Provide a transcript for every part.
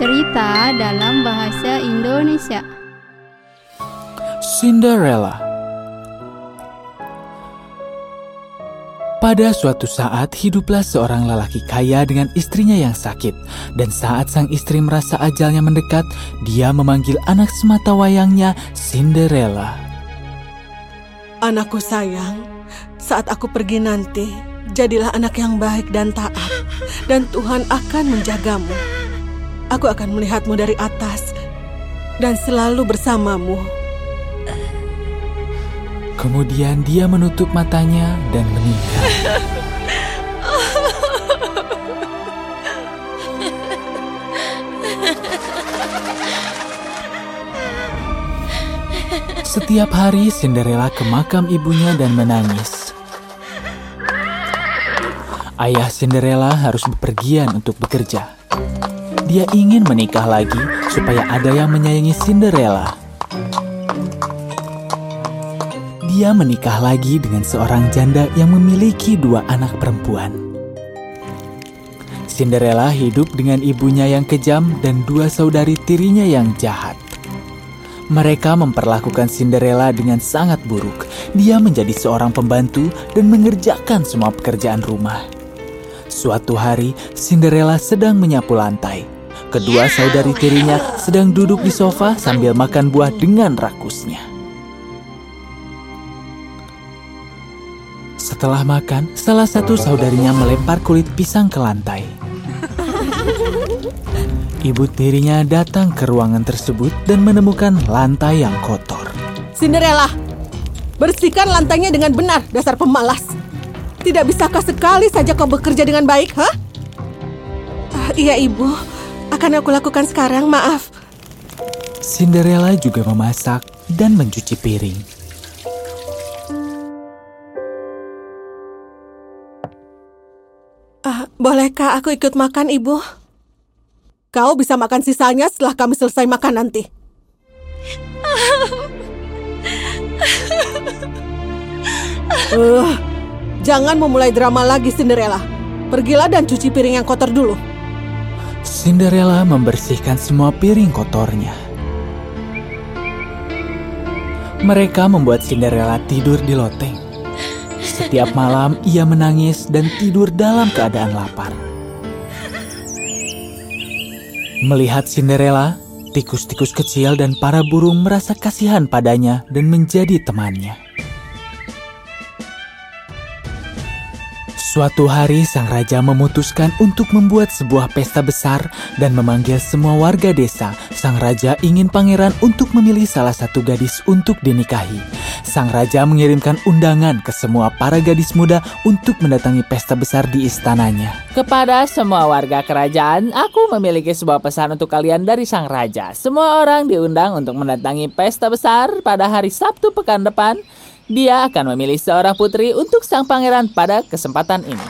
Cerita dalam bahasa Indonesia. Cinderella Pada suatu saat hiduplah seorang lelaki kaya dengan istrinya yang sakit dan saat sang istri merasa ajalnya mendekat, dia memanggil anak semata wayangnya Cinderella. Anakku sayang, saat aku pergi nanti, jadilah anak yang baik dan taat, dan Tuhan akan menjagamu. Aku akan melihatmu dari atas dan selalu bersamamu. Kemudian dia menutup matanya dan meninggal. Setiap hari Cinderella ke makam ibunya dan menangis. Ayah Cinderella harus bepergian untuk bekerja. Dia ingin menikah lagi supaya ada yang menyayangi Cinderella. Dia menikah lagi dengan seorang janda yang memiliki dua anak perempuan. Cinderella hidup dengan ibunya yang kejam dan dua saudari tirinya yang jahat. Mereka memperlakukan Cinderella dengan sangat buruk. Dia menjadi seorang pembantu dan mengerjakan semua pekerjaan rumah. Suatu hari, Cinderella sedang menyapu lantai. Kedua saudari tirinya sedang duduk di sofa sambil makan buah dengan rakusnya. Setelah makan, salah satu saudarinya melempar kulit pisang ke lantai. Ibu tirinya datang ke ruangan tersebut dan menemukan lantai yang kotor. Cinderella, bersihkan lantainya dengan benar, dasar pemalas. Tidak bisakah sekali saja kau bekerja dengan baik, ha? Ah, iya, Ibu. Akan aku lakukan sekarang, maaf. Cinderella juga memasak dan mencuci piring. Ah, bolehkah aku ikut makan, Ibu? Kau bisa makan sisanya setelah kami selesai makan nanti. Uh, jangan memulai drama lagi, Cinderella. Pergilah dan cuci piring yang kotor dulu. Cinderella membersihkan semua piring kotornya. Mereka membuat Cinderella tidur di loteng. Setiap malam ia menangis dan tidur dalam keadaan lapar. Melihat Cinderella, tikus-tikus kecil dan para burung merasa kasihan padanya dan menjadi temannya. Suatu hari sang raja memutuskan untuk membuat sebuah pesta besar dan memanggil semua warga desa. Sang raja ingin pangeran untuk memilih salah satu gadis untuk dinikahi. Sang raja mengirimkan undangan ke semua para gadis muda untuk mendatangi pesta besar di istananya. Kepada semua warga kerajaan, aku memiliki sebuah pesan untuk kalian dari sang raja. Semua orang diundang untuk mendatangi pesta besar pada hari Sabtu pekan depan. Dia akan memilih seorang putri untuk sang pangeran pada kesempatan ini.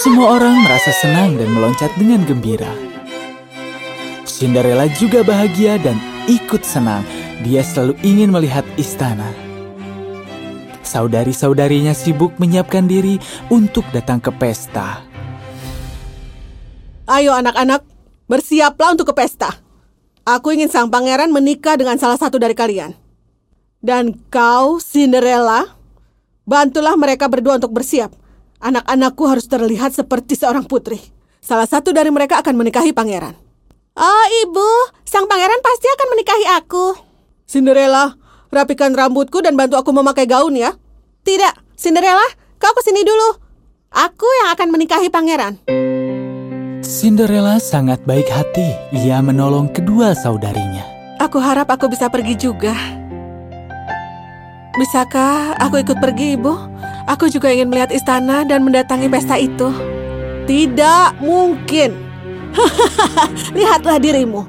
Semua orang merasa senang dan meloncat dengan gembira. Cinderella juga bahagia dan ikut senang. Dia selalu ingin melihat istana. Saudari-saudarinya sibuk menyiapkan diri untuk datang ke pesta. Ayo anak-anak, bersiaplah untuk ke pesta. Aku ingin sang pangeran menikah dengan salah satu dari kalian. Dan kau, Cinderella, bantulah mereka berdua untuk bersiap. Anak-anakku harus terlihat seperti seorang putri. Salah satu dari mereka akan menikahi pangeran. Oh, ibu, sang pangeran pasti akan menikahi aku. Cinderella, rapikan rambutku dan bantu aku memakai gaun ya. Tidak, Cinderella, kau ke sini dulu. Aku yang akan menikahi pangeran. Cinderella sangat baik hati. Ia menolong kedua saudarinya. Aku harap aku bisa pergi juga. Bisakah aku ikut pergi, Ibu? Aku juga ingin melihat istana dan mendatangi pesta itu. Tidak mungkin. Lihatlah dirimu.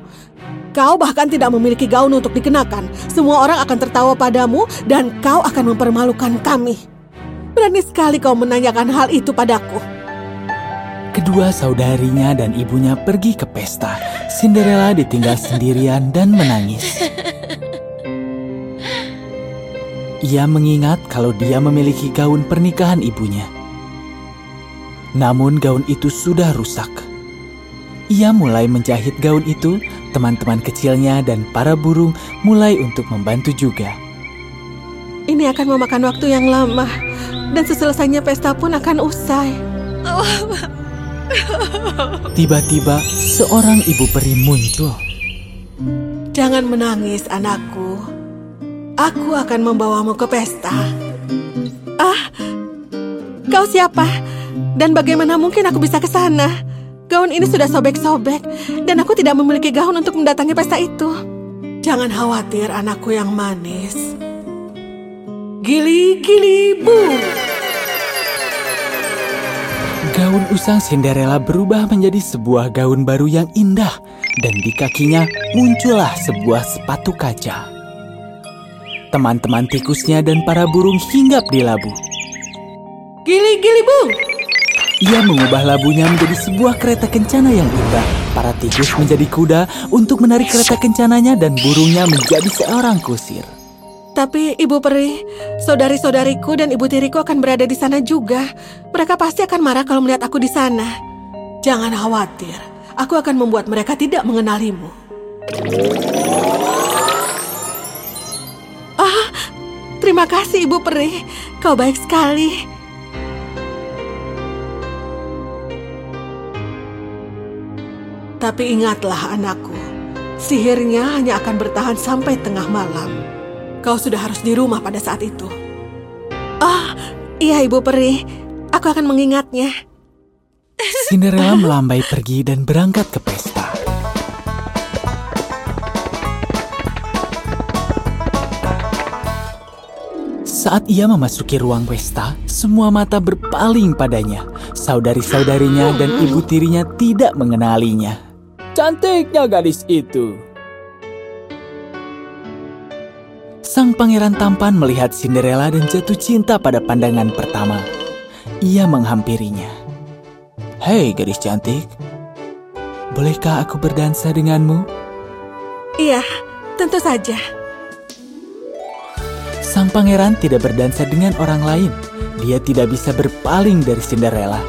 Kau bahkan tidak memiliki gaun untuk dikenakan. Semua orang akan tertawa padamu dan kau akan mempermalukan kami. Berani sekali kau menanyakan hal itu padaku. Kedua saudarinya dan ibunya pergi ke pesta. Cinderella ditinggal sendirian dan menangis. Ia mengingat kalau dia memiliki gaun pernikahan ibunya. Namun gaun itu sudah rusak. Ia mulai menjahit gaun itu, teman-teman kecilnya dan para burung mulai untuk membantu juga. Ini akan memakan waktu yang lama, dan seselesainya pesta pun akan usai. Tiba-tiba, seorang ibu peri muncul. Jangan menangis, anakku. Aku akan membawamu ke pesta. Ah, kau siapa? Dan bagaimana mungkin aku bisa ke sana? Gaun ini sudah sobek-sobek, dan aku tidak memiliki gaun untuk mendatangi pesta itu. Jangan khawatir, anakku yang manis. Gili, gili, bu. Gaun usang Cinderella berubah menjadi sebuah gaun baru yang indah, dan di kakinya muncullah sebuah sepatu kaca. Teman-teman tikusnya dan para burung hinggap di labu. Gili, gili, bu. Ia mengubah labunya menjadi sebuah kereta kencana yang indah. Para tikus menjadi kuda untuk menarik kereta kencananya dan burungnya menjadi seorang kusir. Tapi ibu peri, saudari-saudariku dan ibu tiriku akan berada di sana juga. Mereka pasti akan marah kalau melihat aku di sana. Jangan khawatir, aku akan membuat mereka tidak mengenalimu. Terima kasih ibu peri, kau baik sekali. Tapi ingatlah anakku, sihirnya hanya akan bertahan sampai tengah malam. Kau sudah harus di rumah pada saat itu. Oh, iya ibu peri, aku akan mengingatnya. Cinderella melambai pergi dan berangkat ke pesta. Saat ia memasuki ruang pesta, semua mata berpaling padanya. Saudari-saudarinya dan ibu tirinya tidak mengenalinya. Cantiknya gadis itu. Sang pangeran tampan melihat Cinderella dan jatuh cinta pada pandangan pertama. Ia menghampirinya. Hei gadis cantik, bolehkah aku berdansa denganmu? Iya, tentu saja. Pangeran tidak berdansa dengan orang lain. Dia tidak bisa berpaling dari Cinderella.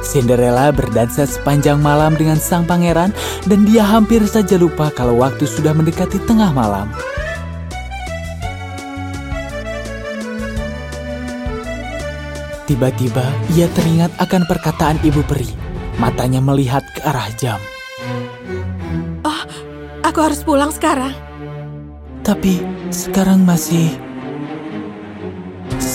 Cinderella berdansa sepanjang malam dengan sang pangeran dan dia hampir saja lupa kalau waktu sudah mendekati tengah malam. Tiba-tiba ia teringat akan perkataan ibu peri. Matanya melihat ke arah jam. Oh, aku harus pulang sekarang. Tapi sekarang masih...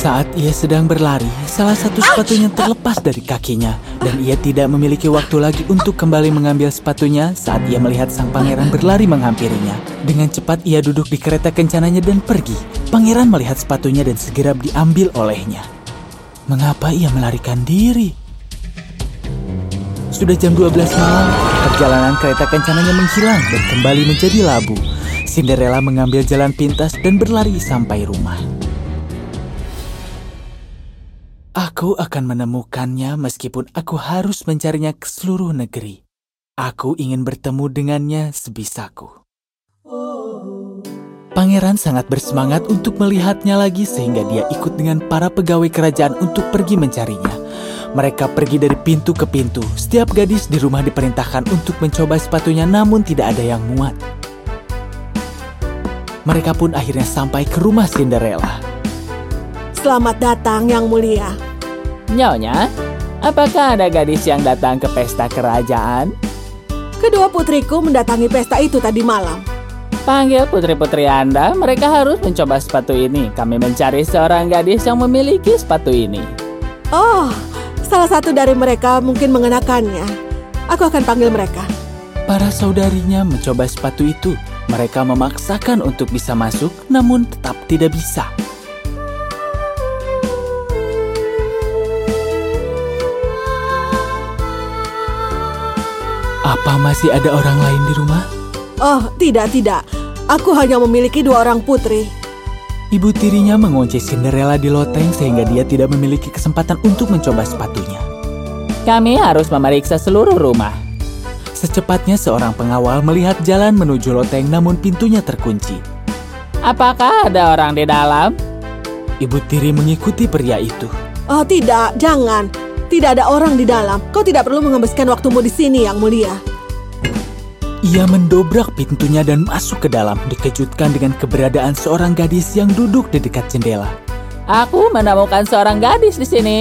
Saat ia sedang berlari, salah satu sepatunya terlepas dari kakinya dan ia tidak memiliki waktu lagi untuk kembali mengambil sepatunya saat ia melihat sang pangeran berlari menghampirinya. Dengan cepat ia duduk di kereta kencananya dan pergi. Pangeran melihat sepatunya dan segera diambil olehnya. Mengapa ia melarikan diri? Sudah jam 12 malam, perjalanan kereta kencananya menghilang dan kembali menjadi labu. Cinderella mengambil jalan pintas dan berlari sampai rumah. Aku akan menemukannya meskipun aku harus mencarinya ke seluruh negeri. Aku ingin bertemu dengannya sebisaku. Pangeran sangat bersemangat untuk melihatnya lagi sehingga dia ikut dengan para pegawai kerajaan untuk pergi mencarinya. Mereka pergi dari pintu ke pintu. Setiap gadis di rumah diperintahkan untuk mencoba sepatunya namun tidak ada yang muat. Mereka pun akhirnya sampai ke rumah Cinderella. Selamat datang yang mulia. Nyonya, apakah ada gadis yang datang ke pesta kerajaan? Kedua putriku mendatangi pesta itu tadi malam. Panggil putri-putri Anda, mereka harus mencoba sepatu ini. Kami mencari seorang gadis yang memiliki sepatu ini. Oh, salah satu dari mereka mungkin mengenakannya. Aku akan panggil mereka. Para saudarinya mencoba sepatu itu. Mereka memaksakan untuk bisa masuk, namun tetap tidak bisa. Apa masih ada orang lain di rumah? Oh, tidak, tidak. Aku hanya memiliki dua orang putri. Ibu tirinya mengunci Cinderella di loteng sehingga dia tidak memiliki kesempatan untuk mencoba sepatunya. Kami harus memeriksa seluruh rumah. Secepatnya seorang pengawal melihat jalan menuju loteng namun pintunya terkunci. Apakah ada orang di dalam? Ibu tiri mengikuti pria itu. Oh, tidak, jangan. Tidak ada orang di dalam. Kau tidak perlu menghabiskan waktumu di sini, Yang Mulia. Ia mendobrak pintunya dan masuk ke dalam, dikejutkan dengan keberadaan seorang gadis yang duduk di dekat jendela. Aku menemukan seorang gadis di sini.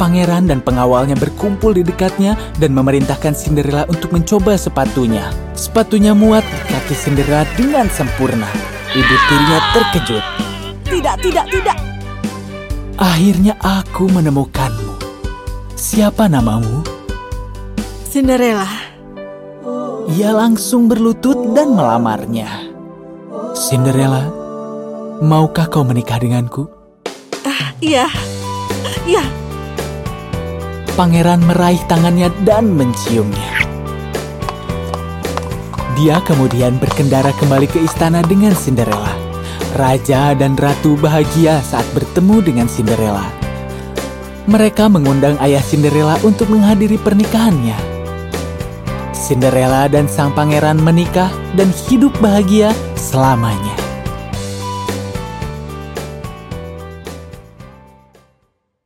Pangeran dan pengawalnya berkumpul di dekatnya dan memerintahkan Cinderella untuk mencoba sepatunya. Sepatunya muat di kaki Cinderella dengan sempurna. Ibu tirinya terkejut. Tidak, tidak, tidak. Akhirnya aku menemukanmu. Siapa namamu? Cinderella. Ia langsung berlutut dan melamarnya. Cinderella, maukah kau menikah denganku? Iya. Iya. Pangeran meraih tangannya dan menciumnya. Dia kemudian berkendara kembali ke istana dengan Cinderella. Raja dan ratu bahagia saat bertemu dengan Cinderella. Mereka mengundang ayah Cinderella untuk menghadiri pernikahannya. Cinderella dan sang pangeran menikah dan hidup bahagia selamanya.